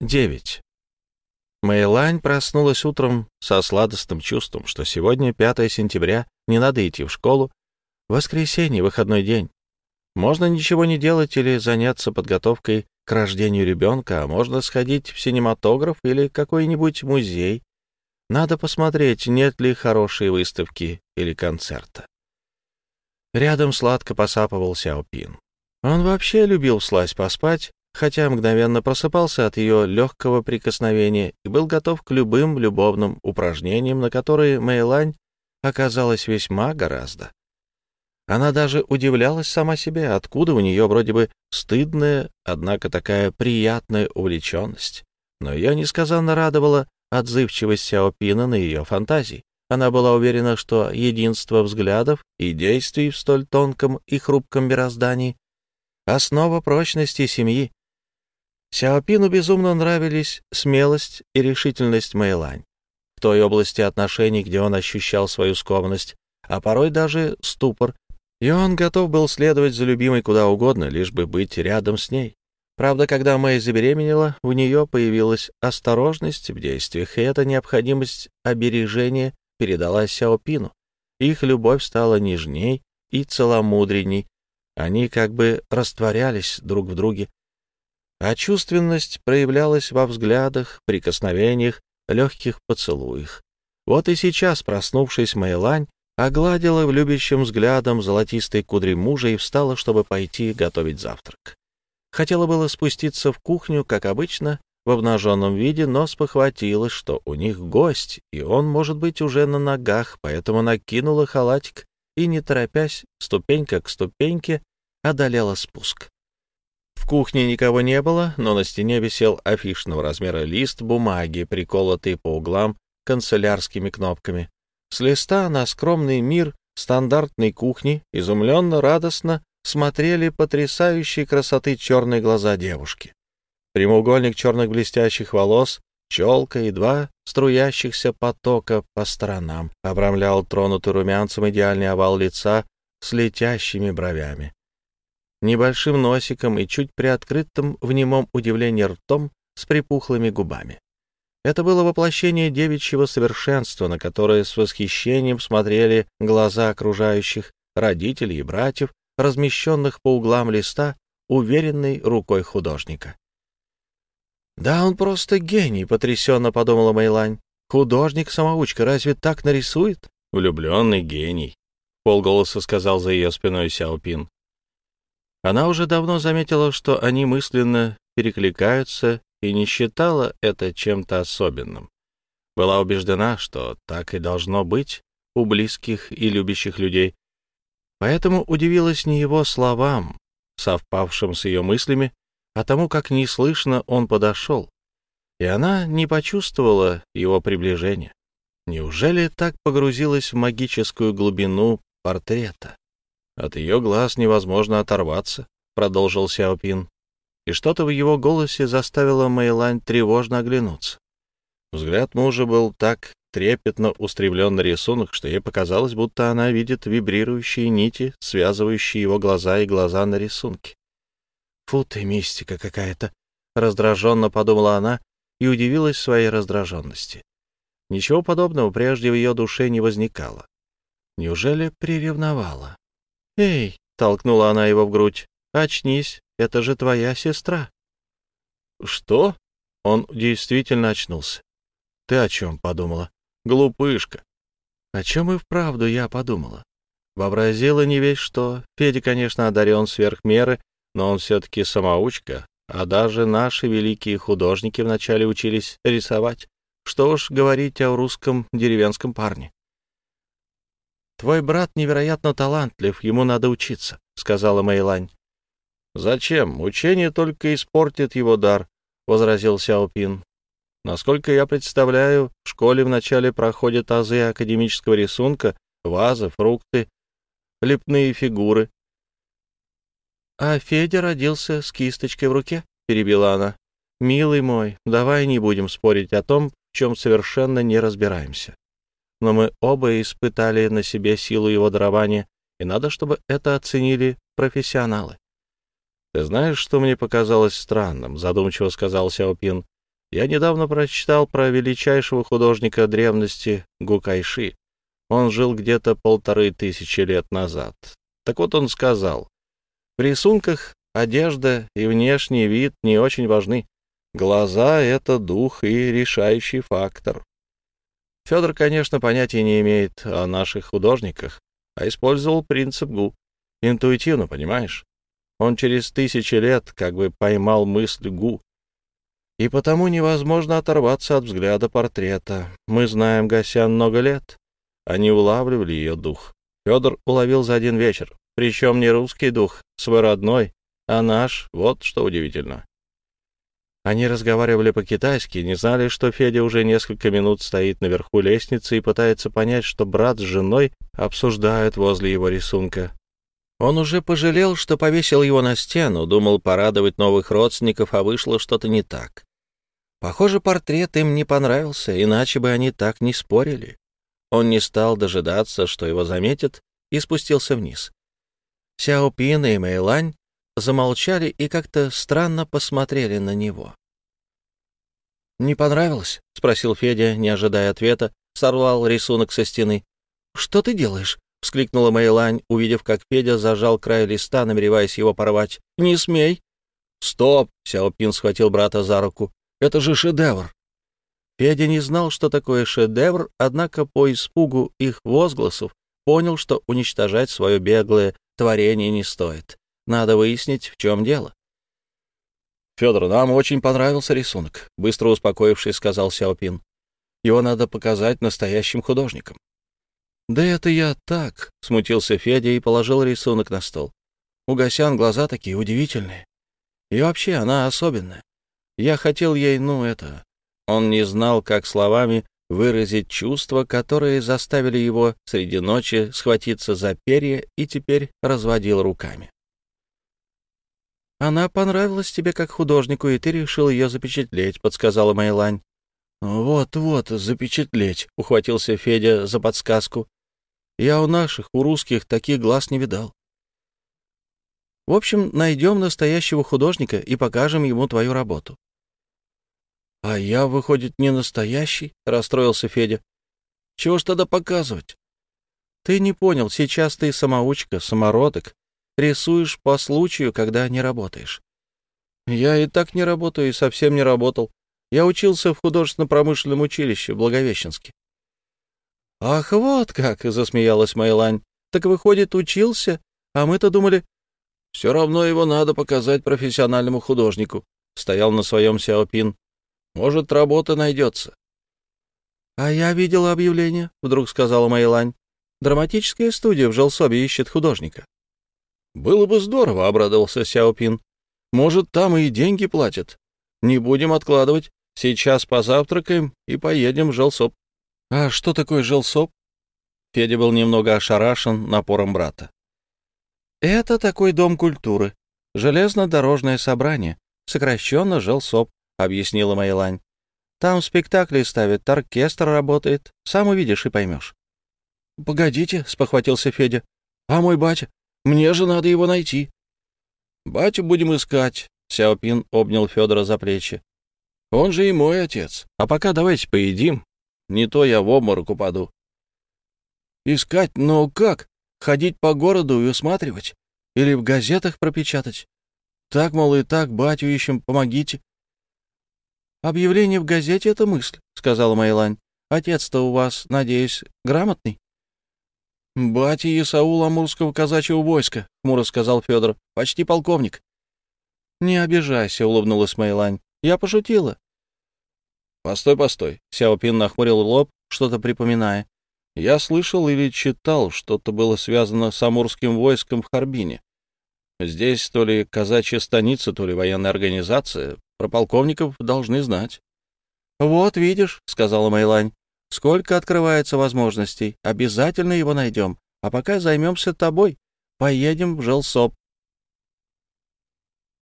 9. Мэйлань проснулась утром со сладостным чувством, что сегодня 5 сентября, не надо идти в школу, воскресенье, выходной день. Можно ничего не делать или заняться подготовкой к рождению ребенка, а можно сходить в синематограф или какой-нибудь музей. Надо посмотреть, нет ли хорошей выставки или концерта. Рядом сладко посапывал Сяопин. Он вообще любил слазь поспать, хотя мгновенно просыпался от ее легкого прикосновения и был готов к любым любовным упражнениям, на которые Мэйлань оказалась весьма гораздо. Она даже удивлялась сама себе, откуда у нее вроде бы стыдная, однако такая приятная увлеченность. Но ее несказанно радовала отзывчивость Сяопина на ее фантазии. Она была уверена, что единство взглядов и действий в столь тонком и хрупком мироздании — основа прочности семьи, Сяопину безумно нравились смелость и решительность Мэйлань. В той области отношений, где он ощущал свою скованность, а порой даже ступор, и он готов был следовать за любимой куда угодно, лишь бы быть рядом с ней. Правда, когда Мэй забеременела, у нее появилась осторожность в действиях, и эта необходимость обережения передалась Сяопину. Их любовь стала нежней и целомудренней. Они как бы растворялись друг в друге, а чувственность проявлялась во взглядах, прикосновениях, легких поцелуях. Вот и сейчас, проснувшись, Мэйлань огладила в взглядом золотистой кудри мужа и встала, чтобы пойти готовить завтрак. Хотела было спуститься в кухню, как обычно, в обнаженном виде, но спохватилась, что у них гость, и он может быть уже на ногах, поэтому накинула халатик и, не торопясь, ступенька к ступеньке, одолела спуск. В кухне никого не было, но на стене висел афишного размера лист бумаги, приколотый по углам канцелярскими кнопками. С листа на скромный мир стандартной кухни изумленно, радостно смотрели потрясающие красоты черные глаза девушки. Прямоугольник черных блестящих волос, челка и два струящихся потока по сторонам обрамлял тронутый румянцем идеальный овал лица с летящими бровями небольшим носиком и чуть приоткрытым в немом удивлении ртом с припухлыми губами. Это было воплощение девичьего совершенства, на которое с восхищением смотрели глаза окружающих, родителей и братьев, размещенных по углам листа, уверенной рукой художника. «Да он просто гений», — потрясенно подумала Мейлань. «Художник-самоучка разве так нарисует?» «Влюбленный гений», — полголоса сказал за ее спиной Сяопин. Она уже давно заметила, что они мысленно перекликаются и не считала это чем-то особенным. Была убеждена, что так и должно быть у близких и любящих людей. Поэтому удивилась не его словам, совпавшим с ее мыслями, а тому, как неслышно он подошел. И она не почувствовала его приближения. Неужели так погрузилась в магическую глубину портрета? От ее глаз невозможно оторваться, — продолжил Сяопин. И что-то в его голосе заставило Мэйлань тревожно оглянуться. Взгляд мужа был так трепетно устремлен на рисунок, что ей показалось, будто она видит вибрирующие нити, связывающие его глаза и глаза на рисунке. «Фу ты, мистика какая-то!» — раздраженно подумала она и удивилась своей раздраженности. Ничего подобного прежде в ее душе не возникало. Неужели приревновала? «Эй!» — толкнула она его в грудь. «Очнись, это же твоя сестра». «Что?» Он действительно очнулся. «Ты о чем подумала?» «Глупышка». «О чем и вправду я подумала?» Вообразила не весь что. Федя, конечно, одарен сверх меры, но он все-таки самоучка, а даже наши великие художники вначале учились рисовать. Что уж говорить о русском деревенском парне. «Твой брат невероятно талантлив, ему надо учиться», — сказала Мэйлань. «Зачем? Учение только испортит его дар», — возразил Сяопин. «Насколько я представляю, в школе вначале проходят азы академического рисунка, вазы, фрукты, лепные фигуры». «А Федя родился с кисточкой в руке», — перебила она. «Милый мой, давай не будем спорить о том, в чем совершенно не разбираемся но мы оба испытали на себе силу его дарования, и надо, чтобы это оценили профессионалы. «Ты знаешь, что мне показалось странным?» — задумчиво сказал Сяопин. Я недавно прочитал про величайшего художника древности Гукайши. Он жил где-то полторы тысячи лет назад. Так вот он сказал, в рисунках одежда и внешний вид не очень важны. Глаза — это дух и решающий фактор. Федор, конечно, понятия не имеет о наших художниках, а использовал принцип ГУ. Интуитивно, понимаешь? Он через тысячи лет как бы поймал мысль Гу. И потому невозможно оторваться от взгляда портрета. Мы знаем Гасян много лет. Они улавливали ее дух. Федор уловил за один вечер. Причем не русский дух, свой родной, а наш. Вот что удивительно. Они разговаривали по-китайски, не знали, что Федя уже несколько минут стоит наверху лестницы и пытается понять, что брат с женой обсуждают возле его рисунка. Он уже пожалел, что повесил его на стену, думал порадовать новых родственников, а вышло что-то не так. Похоже, портрет им не понравился, иначе бы они так не спорили. Он не стал дожидаться, что его заметят, и спустился вниз. Сяопин и Мэйлань замолчали и как-то странно посмотрели на него. «Не понравилось?» — спросил Федя, не ожидая ответа, сорвал рисунок со стены. «Что ты делаешь?» — вскликнула Мэйлань, увидев, как Федя зажал край листа, намереваясь его порвать. «Не смей!» «Стоп!» — Сяопин схватил брата за руку. «Это же шедевр!» Федя не знал, что такое шедевр, однако по испугу их возгласов понял, что уничтожать свое беглое творение не стоит. Надо выяснить, в чем дело. «Федор, нам очень понравился рисунок», — быстро успокоившись, сказал Сяопин. «Его надо показать настоящим художникам». «Да это я так», — смутился Федя и положил рисунок на стол. «У Гасян глаза такие удивительные. И вообще она особенная. Я хотел ей, ну, это...» Он не знал, как словами выразить чувства, которые заставили его среди ночи схватиться за перья и теперь разводил руками. «Она понравилась тебе как художнику, и ты решил ее запечатлеть», — подсказала Майлань. «Вот-вот, запечатлеть», — ухватился Федя за подсказку. Я у наших, у русских, таких глаз не видал. В общем, найдем настоящего художника и покажем ему твою работу. — А я, выходит, не настоящий? — расстроился Федя. — Чего ж тогда показывать? — Ты не понял, сейчас ты самоучка, самородок, рисуешь по случаю, когда не работаешь. Я и так не работаю и совсем не работал. Я учился в художественно-промышленном училище в Благовещенске. «Ах, вот как!» — засмеялась Майлань. «Так, выходит, учился, а мы-то думали...» «Все равно его надо показать профессиональному художнику», — стоял на своем Сяопин. «Может, работа найдется». «А я видела объявление», — вдруг сказала Майлань. «Драматическая студия в Желсобе ищет художника». «Было бы здорово», — обрадовался Сяопин. «Может, там и деньги платят. Не будем откладывать. Сейчас позавтракаем и поедем в Желсоб». «А что такое жилсоп?» Федя был немного ошарашен напором брата. «Это такой дом культуры. Железнодорожное собрание. Сокращенно жилсоп», — объяснила Майлань. «Там спектакли ставят, оркестр работает. Сам увидишь и поймешь». «Погодите», — спохватился Федя. «А мой батя? Мне же надо его найти». «Батю будем искать», — Сяопин обнял Федора за плечи. «Он же и мой отец. А пока давайте поедим, не то я в обморок упаду. Искать, но как? Ходить по городу и усматривать? Или в газетах пропечатать? Так, мол, и так, батю ищем, помогите. Объявление в газете — это мысль, — сказала Майлань. Отец-то у вас, надеюсь, грамотный? «Батя Исаул Амурского казачьего войска», — хмуро сказал Федор, — «почти полковник». «Не обижайся», — улыбнулась Майлань. «Я пошутила. «Постой, постой!» — Сяопин нахмурил лоб, что-то припоминая. «Я слышал или читал, что-то было связано с амурским войском в Харбине. Здесь то ли казачья станица, то ли военная организация. Про полковников должны знать». «Вот видишь», — сказала Майлань, — «сколько открывается возможностей. Обязательно его найдем. А пока займемся тобой. Поедем в Желсоп.